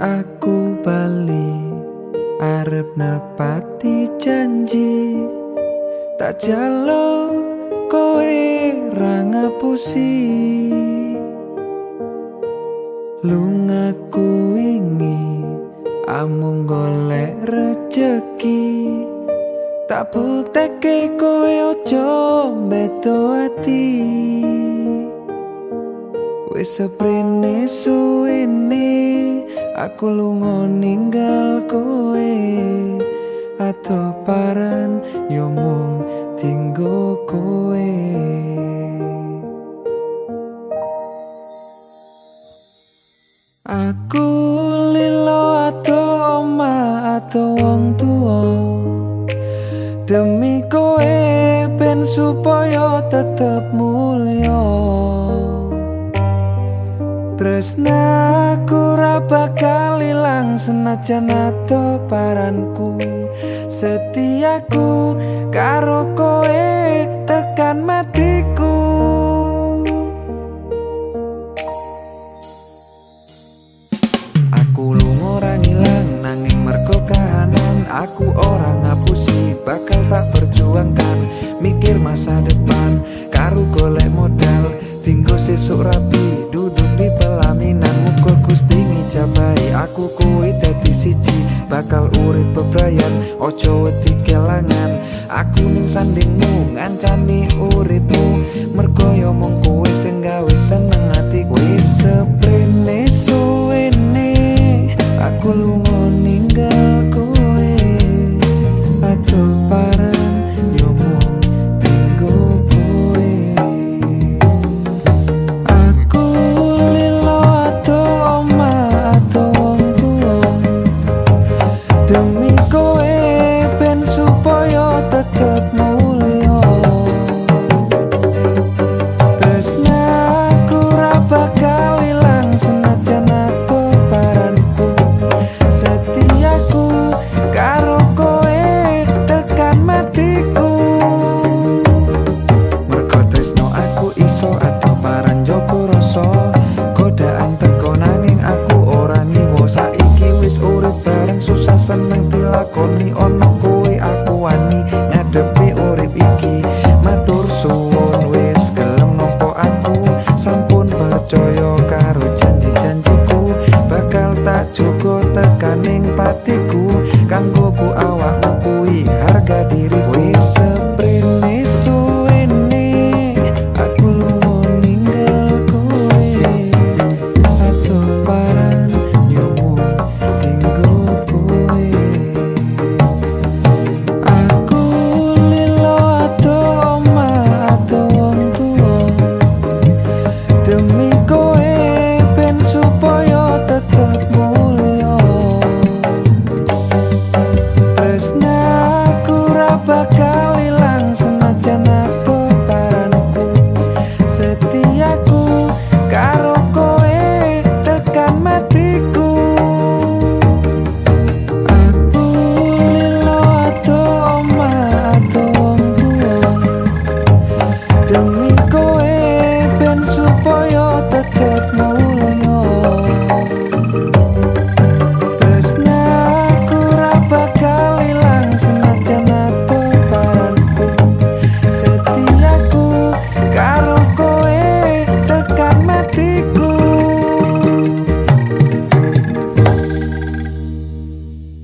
aku bali arep nepati janji tak jalo kowe ra ngapusi. Lungaku wingi amung golek rejeki. Tak bukteke kowe ojo beto ati. Wis suwene ini aku lunga ninggal kowe. Atau paran yo mung tinggo kowe. Aku lilo atau oma atau wong tua demi kowe ben supaya tetep mulio Tresnaku ra bakal ilang senajan paranku. Setiaku karo kowe tekan matiku. Aku lunga ora ngilang nanging mergo kahanan. Aku orang ngapusi bakal tak perjuangkan Mikir masa depan Aku ning lakoni ono kowe aku wani. Ngadepi urip iki matur suwun wis gelem nopo aku. Sampun percaya karo janji-janjiku bakal tak jugo tekaning patiku. Kanggo ku